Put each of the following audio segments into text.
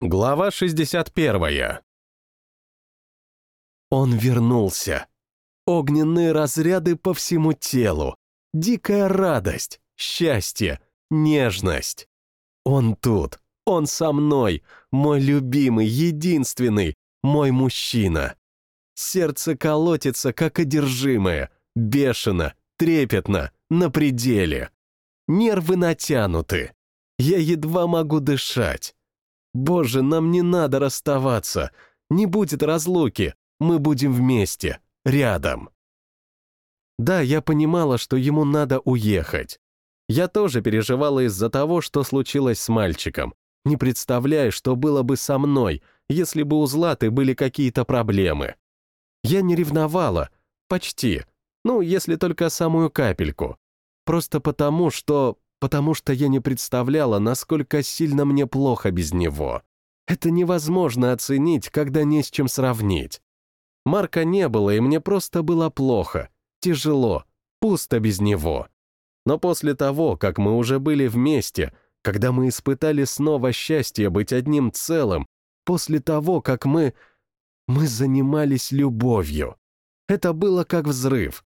Глава 61. Он вернулся. Огненные разряды по всему телу. Дикая радость, счастье, нежность. Он тут, он со мной, мой любимый, единственный, мой мужчина. Сердце колотится, как одержимое, бешено, трепетно, на пределе. Нервы натянуты. Я едва могу дышать. Боже, нам не надо расставаться. Не будет разлуки. Мы будем вместе, рядом. Да, я понимала, что ему надо уехать. Я тоже переживала из-за того, что случилось с мальчиком. Не представляю, что было бы со мной, если бы у Златы были какие-то проблемы. Я не ревновала, почти. Ну, если только самую капельку. Просто потому, что... Потому что я не представляла, насколько сильно мне плохо без него. Это невозможно оценить, когда не с чем сравнить. Марка не было, и мне просто было плохо, тяжело, пусто без него. Но после того, как мы уже были вместе, когда мы испытали снова счастье быть одним целым, после того, как мы... Мы занимались любовью. Это было как взрыв.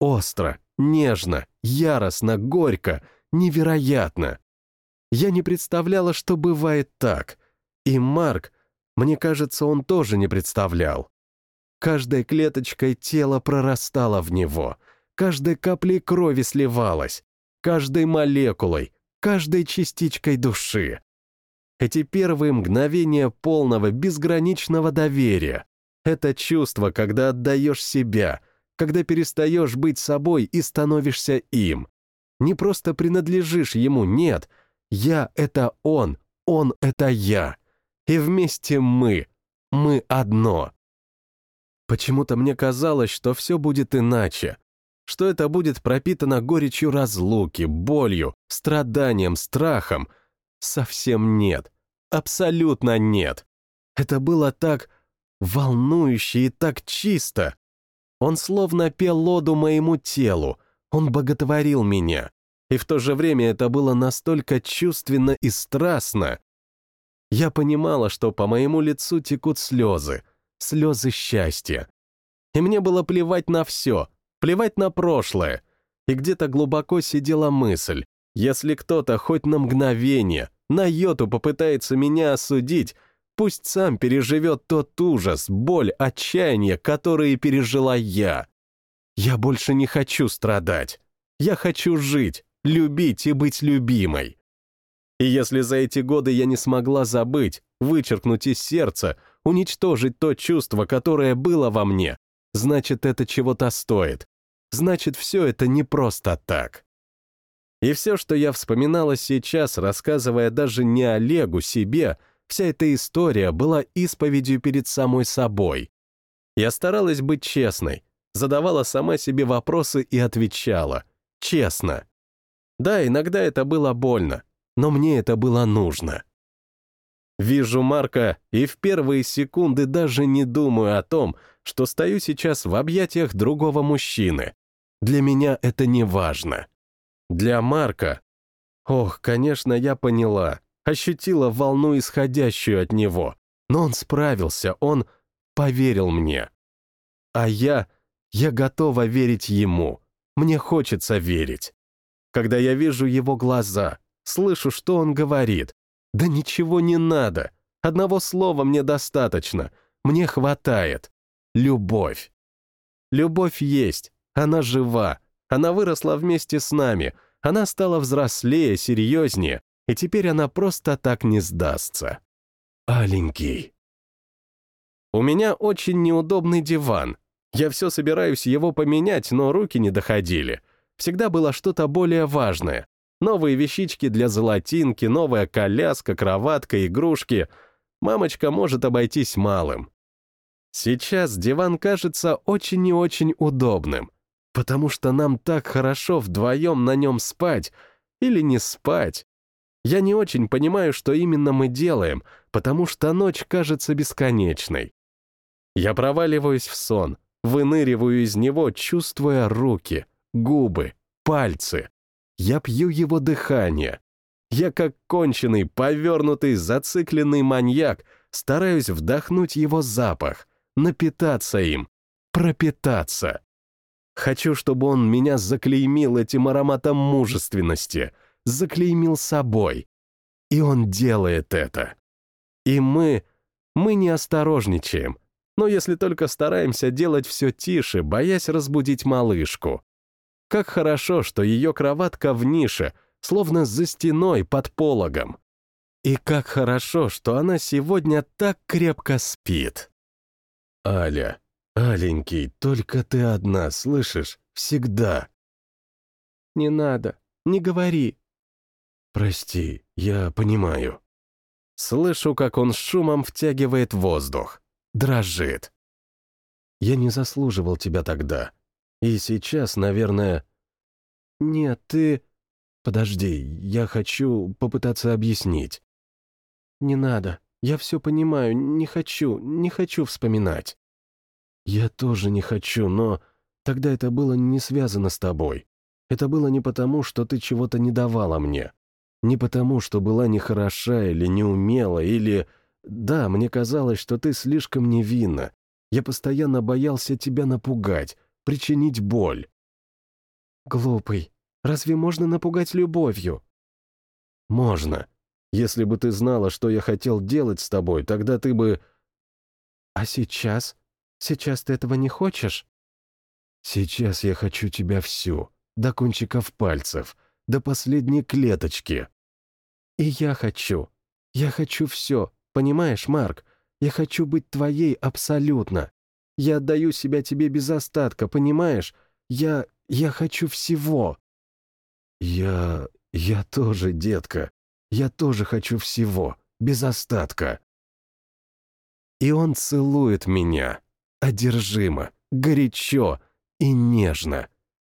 Остро, нежно, яростно, горько, невероятно. Я не представляла, что бывает так. И Марк, мне кажется, он тоже не представлял. Каждой клеточкой тела прорастало в него, каждой каплей крови сливалось, каждой молекулой, каждой частичкой души. Эти первые мгновения полного, безграничного доверия. Это чувство, когда отдаешь себя, когда перестаешь быть собой и становишься им. Не просто принадлежишь ему, нет. Я — это он, он — это я. И вместе мы. Мы одно. Почему-то мне казалось, что все будет иначе, что это будет пропитано горечью разлуки, болью, страданием, страхом. Совсем нет. Абсолютно нет. Это было так волнующе и так чисто. Он словно пел лоду моему телу, он боготворил меня. И в то же время это было настолько чувственно и страстно. Я понимала, что по моему лицу текут слезы, слезы счастья. И мне было плевать на все, плевать на прошлое. И где-то глубоко сидела мысль, если кто-то хоть на мгновение, на йоту попытается меня осудить, пусть сам переживет тот ужас, боль, отчаяние, которые пережила я. Я больше не хочу страдать. Я хочу жить, любить и быть любимой. И если за эти годы я не смогла забыть, вычеркнуть из сердца, уничтожить то чувство, которое было во мне, значит, это чего-то стоит. Значит, все это не просто так. И все, что я вспоминала сейчас, рассказывая даже не Олегу, себе, вся эта история была исповедью перед самой собой. Я старалась быть честной, задавала сама себе вопросы и отвечала. Честно. Да, иногда это было больно, но мне это было нужно. Вижу Марка и в первые секунды даже не думаю о том, что стою сейчас в объятиях другого мужчины. Для меня это не важно. Для Марка... Ох, конечно, я поняла, ощутила волну, исходящую от него. Но он справился, он поверил мне. А я... я готова верить ему. Мне хочется верить. Когда я вижу его глаза, слышу, что он говорит, да ничего не надо. Одного слова мне достаточно. Мне хватает. Любовь. Любовь есть. Она жива. Она выросла вместе с нами. Она стала взрослее, серьезнее. И теперь она просто так не сдастся. Аленький. У меня очень неудобный диван. Я все собираюсь его поменять, но руки не доходили. Всегда было что-то более важное. Новые вещички для золотинки, новая коляска, кроватка, игрушки. Мамочка может обойтись малым. Сейчас диван кажется очень и очень удобным, потому что нам так хорошо вдвоем на нем спать или не спать. Я не очень понимаю, что именно мы делаем, потому что ночь кажется бесконечной. Я проваливаюсь в сон, выныриваю из него, чувствуя руки, губы, пальцы. Я пью его дыхание. Я как конченый, повернутый, зацикленный маньяк стараюсь вдохнуть его запах, напитаться им, пропитаться. Хочу, чтобы он меня заклеймил этим ароматом мужественности, заклеймил собой. И он делает это. И мы, мы не осторожничаем, но если только стараемся делать все тише, боясь разбудить малышку. Как хорошо, что ее кроватка в нише, словно за стеной под пологом. И как хорошо, что она сегодня так крепко спит. Аля, Аленький, только ты одна, слышишь? Всегда. Не надо, не говори. Прости, я понимаю. Слышу, как он с шумом втягивает воздух. Дрожит. Я не заслуживал тебя тогда. И сейчас, наверное... Нет, ты... Подожди, я хочу попытаться объяснить. Не надо, я все понимаю, не хочу, не хочу вспоминать. Я тоже не хочу, но тогда это было не связано с тобой. Это было не потому, что ты чего-то не давала мне. Не потому, что была нехороша или неумела, или... Да, мне казалось, что ты слишком невинна. Я постоянно боялся тебя напугать, причинить боль. Глупый, разве можно напугать любовью? Можно. Если бы ты знала, что я хотел делать с тобой, тогда ты бы... А сейчас? Сейчас ты этого не хочешь? Сейчас я хочу тебя всю, до кончиков пальцев, до последней клеточки. И я хочу. Я хочу все, понимаешь, Марк? Я хочу быть твоей абсолютно. Я отдаю себя тебе без остатка, понимаешь? Я... я хочу всего. Я... я тоже, детка. Я тоже хочу всего, без остатка. И он целует меня, одержимо, горячо и нежно,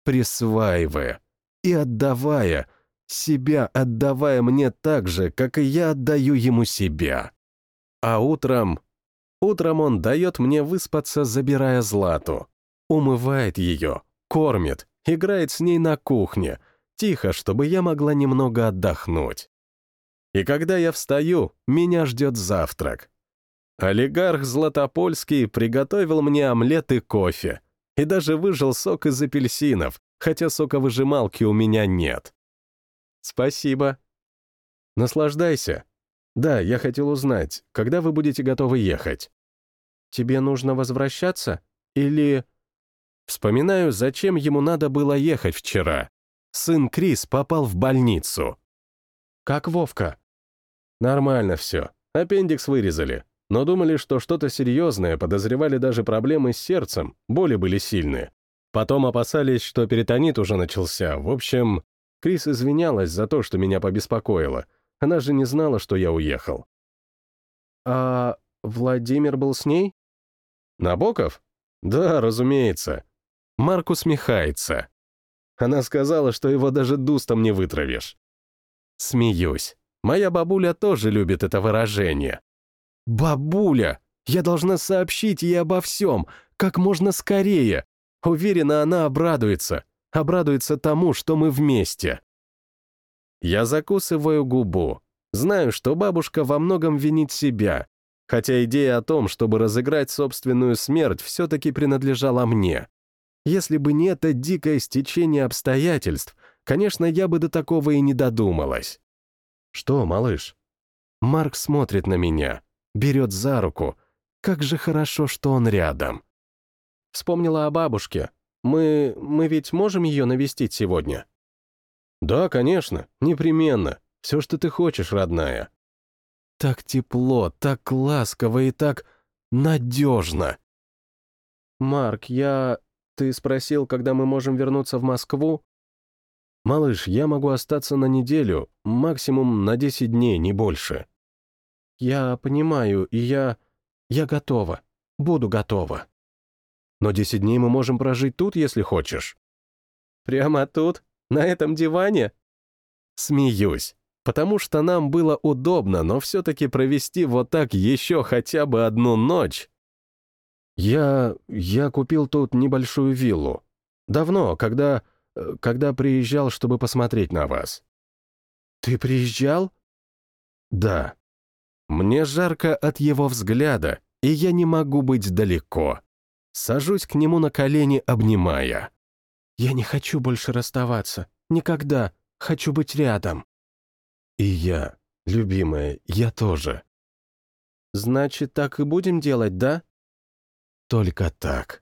присваивая и отдавая, себя отдавая мне так же, как и я отдаю ему себя. А утром... Утром он дает мне выспаться, забирая Злату. Умывает ее, кормит, играет с ней на кухне, тихо, чтобы я могла немного отдохнуть. И когда я встаю, меня ждет завтрак. Олигарх Златопольский приготовил мне омлет и кофе, и даже выжил сок из апельсинов, хотя соковыжималки у меня нет. Спасибо. Наслаждайся. Да, я хотел узнать, когда вы будете готовы ехать? Тебе нужно возвращаться? Или... Вспоминаю, зачем ему надо было ехать вчера. Сын Крис попал в больницу. Как Вовка? Нормально все. Аппендикс вырезали. Но думали, что что-то серьезное, подозревали даже проблемы с сердцем, боли были сильные. Потом опасались, что перитонит уже начался. В общем, Крис извинялась за то, что меня побеспокоило. Она же не знала, что я уехал. «А Владимир был с ней?» «Набоков? Да, разумеется». Марк усмехается. Она сказала, что его даже дустом не вытравишь. Смеюсь. Моя бабуля тоже любит это выражение. «Бабуля! Я должна сообщить ей обо всем, как можно скорее!» Уверена, она обрадуется. Обрадуется тому, что мы вместе. Я закусываю губу. Знаю, что бабушка во многом винит себя, хотя идея о том, чтобы разыграть собственную смерть, все-таки принадлежала мне. Если бы не это дикое стечение обстоятельств, конечно, я бы до такого и не додумалась. «Что, малыш?» Марк смотрит на меня берет за руку. Как же хорошо, что он рядом. Вспомнила о бабушке. Мы... мы ведь можем ее навестить сегодня? Да, конечно, непременно. Все, что ты хочешь, родная. Так тепло, так ласково и так надежно. Марк, я... Ты спросил, когда мы можем вернуться в Москву? Малыш, я могу остаться на неделю, максимум на 10 дней, не больше. «Я понимаю, и я... я готова. Буду готова». «Но десять дней мы можем прожить тут, если хочешь». «Прямо тут? На этом диване?» Смеюсь, потому что нам было удобно, но все-таки провести вот так еще хотя бы одну ночь. Я... я купил тут небольшую виллу. Давно, когда... когда приезжал, чтобы посмотреть на вас. Ты приезжал? Да. Мне жарко от его взгляда, и я не могу быть далеко. Сажусь к нему на колени, обнимая. Я не хочу больше расставаться. Никогда. Хочу быть рядом. И я, любимая, я тоже. Значит, так и будем делать, да? Только так.